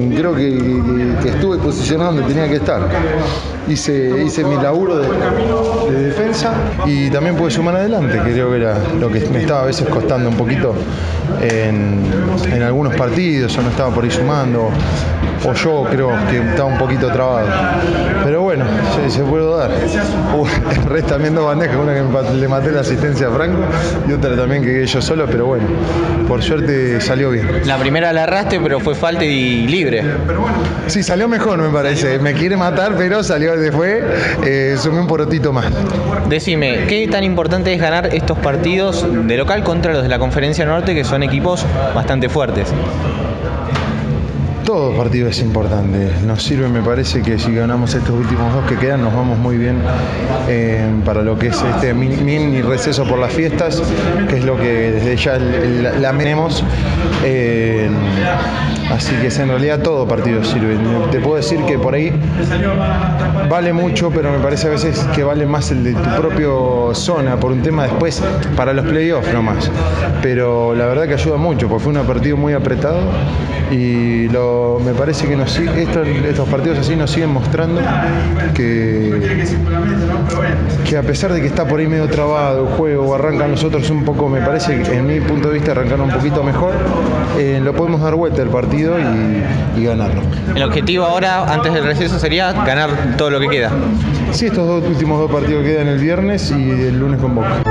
Creo que, estuve posicionado donde tenía que estar. Hice, hice mi laburo de, de defensa y también pude sumar adelante, que creo que era lo que me estaba a veces costando un poquito en, algunos partidos, o no estaba por ahí sumando, o yo creo que estaba un poquito trabado. Pero bueno, se, pudo dar. Hubo el resto también dos bandejas, una que le maté la asistencia a Franco y otra también que quedé yo solo, pero bueno, por suerte salió bien. La primera la erraste, pero fue falta y libre. Sí, salió mejor, me parece. Me quiere matar, pero salió después. Eh, sumé un porotito más. Decime, ¿qué tan importante es ganar estos partidos de local contra los de la Conferencia Norte, que son equipos bastante fuertes? Todo partido es importante. Nos sirve, me parece, que si ganamos estos últimos dos que quedan, nos vamos muy bien eh, para lo que es este mini, receso por las fiestas, que es lo que desde ya la así que en realidad todo partido sirve. Te puedo decir que por ahí vale mucho, pero me parece a veces que vale más el de tu propio zona por un tema después para los playoffs nomás. Pero la verdad que ayuda mucho, porque fue un partido muy apretado y me parece que nos, estos, estos partidos así nos siguen mostrando que, a pesar de que está por ahí medio trabado el juego, arrancan nosotros un poco, me parece, que en mi punto de vista, arrancaron un poquito mejor, eh, lo podemos dar vuelta el partido y, y ganarlo. El objetivo ahora, antes del receso, sería ganar todo lo que queda. Sí, estos dos últimos dos partidos quedan el viernes y el lunes con Boca.